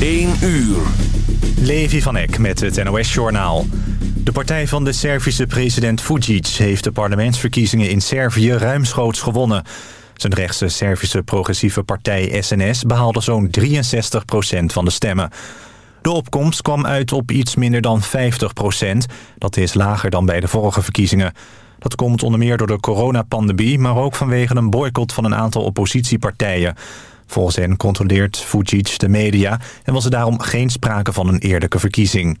1 uur. Levi van Eck met het NOS-journaal. De partij van de Servische president Vucic heeft de parlementsverkiezingen in Servië ruimschoots gewonnen. Zijn rechtse Servische progressieve partij SNS behaalde zo'n 63% van de stemmen. De opkomst kwam uit op iets minder dan 50% Dat is lager dan bij de vorige verkiezingen. Dat komt onder meer door de coronapandemie... maar ook vanwege een boycott van een aantal oppositiepartijen. Volgens hen controleert Vucic de media... en was er daarom geen sprake van een eerlijke verkiezing.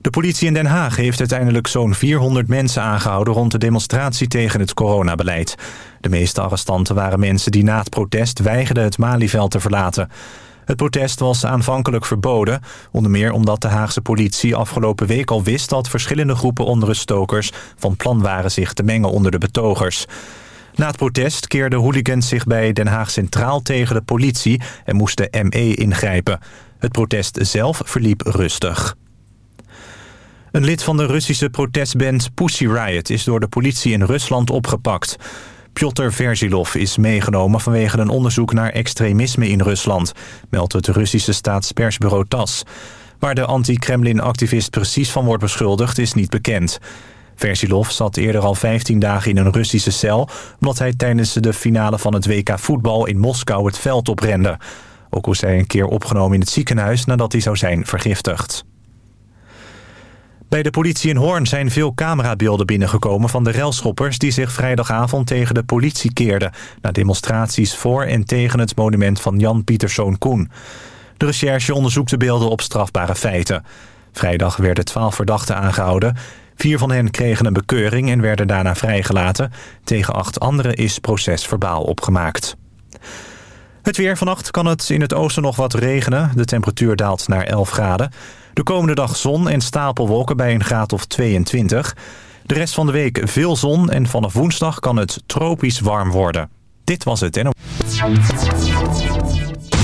De politie in Den Haag heeft uiteindelijk zo'n 400 mensen aangehouden... rond de demonstratie tegen het coronabeleid. De meeste arrestanten waren mensen die na het protest weigerden het Malieveld te verlaten... Het protest was aanvankelijk verboden, onder meer omdat de Haagse politie afgelopen week al wist dat verschillende groepen onruststokers van plan waren zich te mengen onder de betogers. Na het protest keerden hooligans zich bij Den Haag Centraal tegen de politie en moest de ME ingrijpen. Het protest zelf verliep rustig. Een lid van de Russische protestband Pussy Riot is door de politie in Rusland opgepakt. Piotr Verzilov is meegenomen vanwege een onderzoek naar extremisme in Rusland, meldt het Russische staatspersbureau TAS. Waar de anti-Kremlin-activist precies van wordt beschuldigd is niet bekend. Versilov zat eerder al 15 dagen in een Russische cel... omdat hij tijdens de finale van het WK voetbal in Moskou het veld oprende. Ook was hij een keer opgenomen in het ziekenhuis nadat hij zou zijn vergiftigd. Bij de politie in Hoorn zijn veel camerabeelden binnengekomen van de relschoppers... die zich vrijdagavond tegen de politie keerden... na demonstraties voor en tegen het monument van Jan Pieterszoon Koen. De recherche onderzoekt de beelden op strafbare feiten. Vrijdag werden twaalf verdachten aangehouden. Vier van hen kregen een bekeuring en werden daarna vrijgelaten. Tegen acht anderen is procesverbaal opgemaakt. Het weer vannacht kan het in het oosten nog wat regenen. De temperatuur daalt naar 11 graden. De komende dag zon en stapelwolken bij een graad of 22. De rest van de week veel zon en vanaf woensdag kan het tropisch warm worden. Dit was het. En...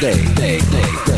day. day, day.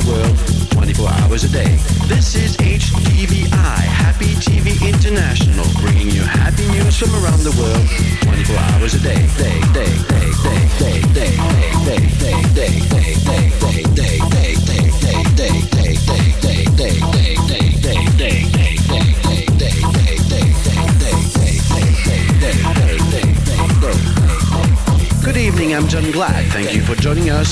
the world.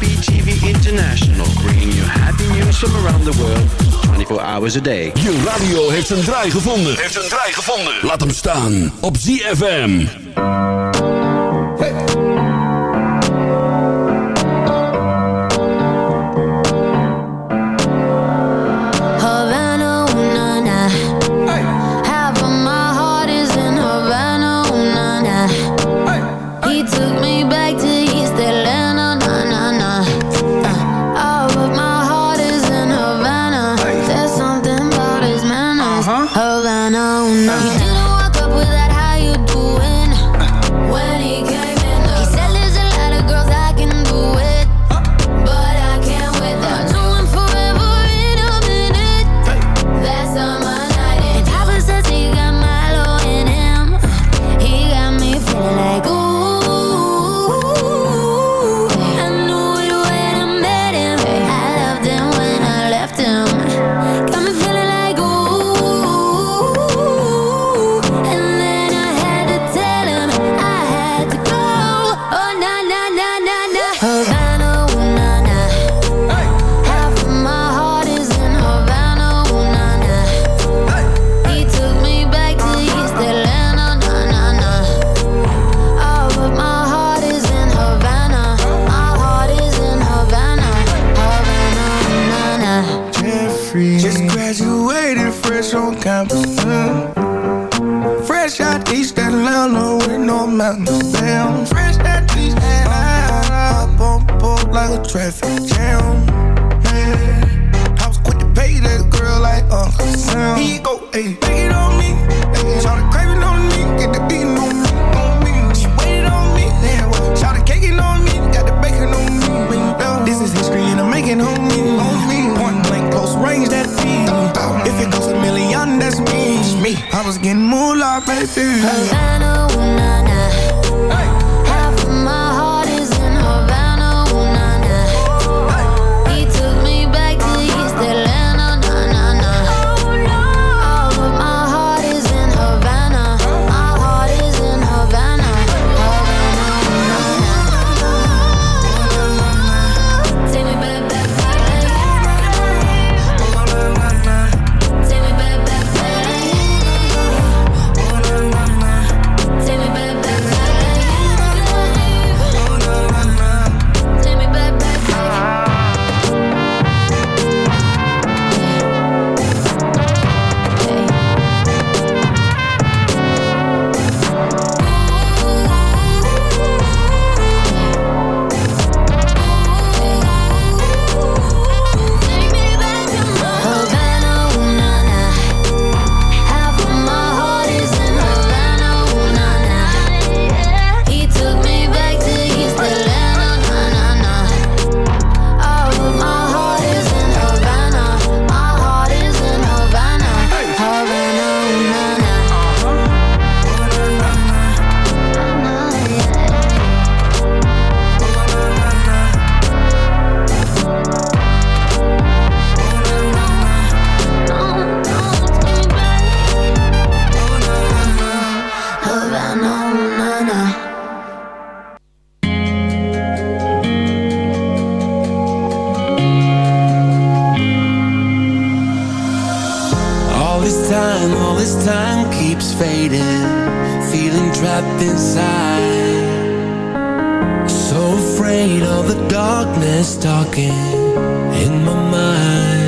BTV International, bringing you happy news from around the world, 24 hours a day. Je radio heeft een draai gevonden. Heeft een draai gevonden. Laat hem staan op ZFM. Ayy, take it on me. Ayy, shout the craving on me. Get the beating on me. On me. She waited on me. Yeah, shout the caking on me. Got the bacon on me. This is history and I'm making on me. On me. Point blank, close range, that feed. Oh, oh. If it goes a million, that's me. me. I was getting more like baby. fading, feeling trapped inside. So afraid of the darkness talking in my mind.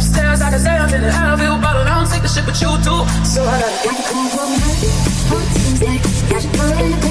upstairs, I in the hell of feel but I don't take the shit, with you too. So I gotta get come from nothing. What like the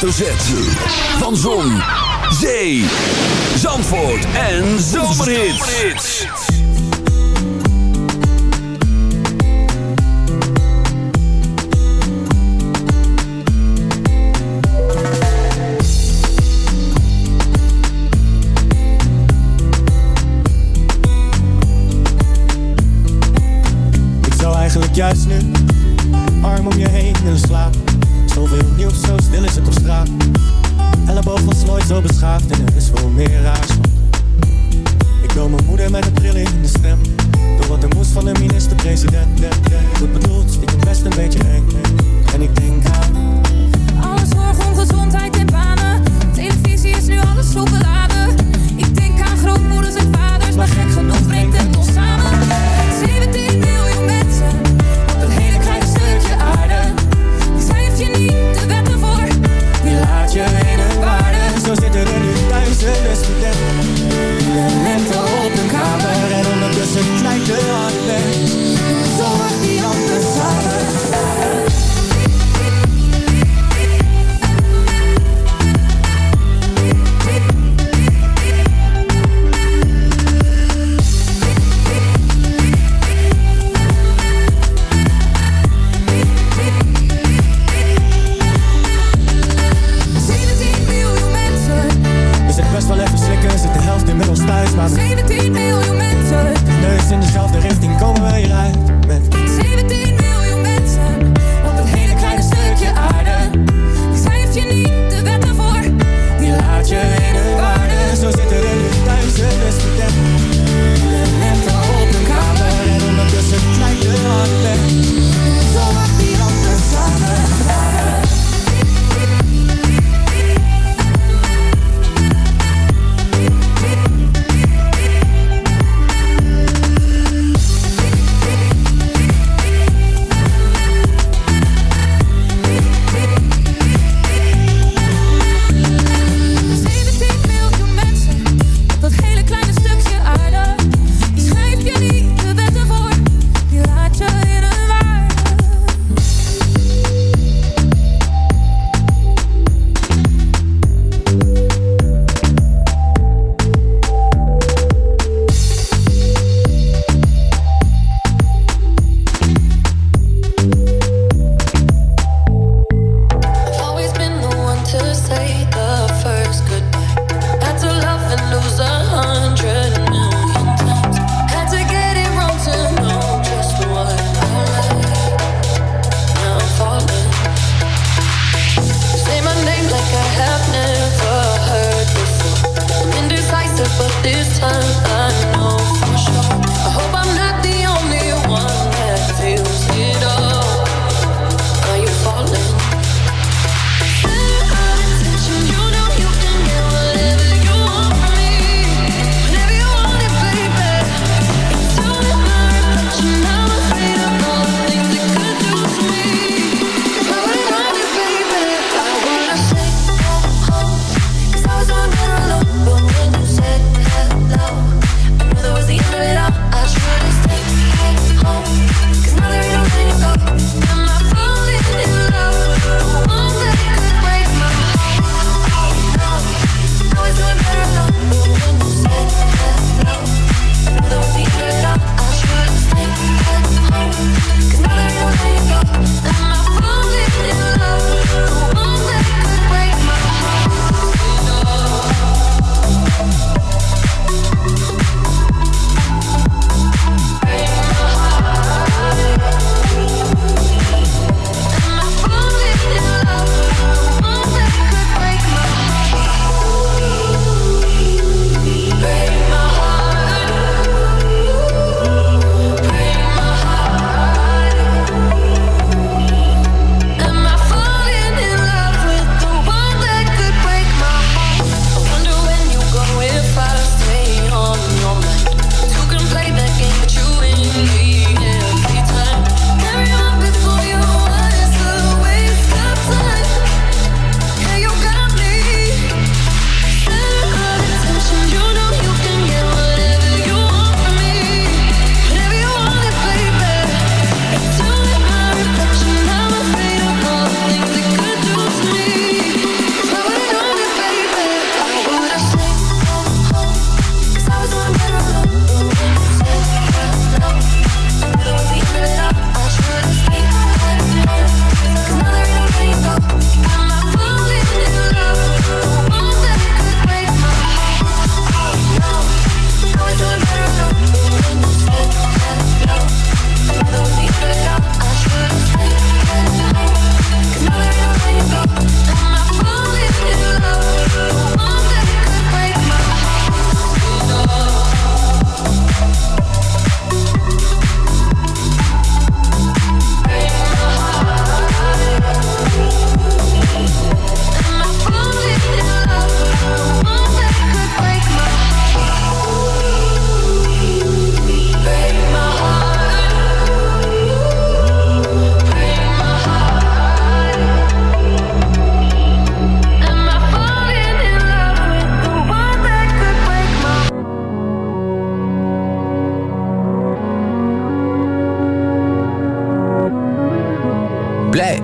hoofdletter Van Zon, Zee, Zandvoort en Zomerhits. Ik zou eigenlijk juist nu, arm om je heen willen slapen Zoveel nieuws, zo stil is het op straat. Elleboog was nooit zo beschaafd en er is veel meer raars. Ik wil mijn moeder met een bril in de stem. Door wat er moest van de minister-president. Goed bedoeld, ik het best een beetje eng. En ik denk aan... Alle zorg om gezondheid en banen. Televisie is nu alles zo beladen. Ik denk aan grootmoeders en vaders, maar gek genoeg brengt het ons samen. girl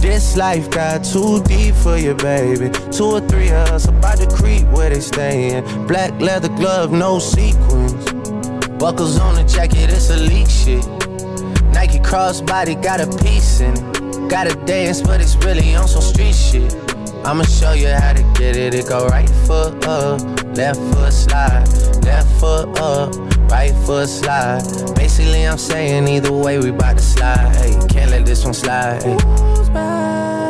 This life got too deep for you, baby. Two or three of us about to creep where they stayin'. Black leather glove, no sequins. Buckles on the jacket, it's elite shit. Nike crossbody got a piece in it. Gotta dance, but it's really on some street shit. I'ma show you how to get it. It go right foot up, left foot slide, left foot up, right foot slide. Basically, I'm saying either way, we bout to slide. Hey, can't let this one slide. Hey.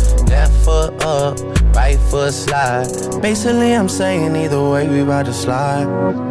left foot up, right foot slide. Basically, I'm saying either way, we about to slide.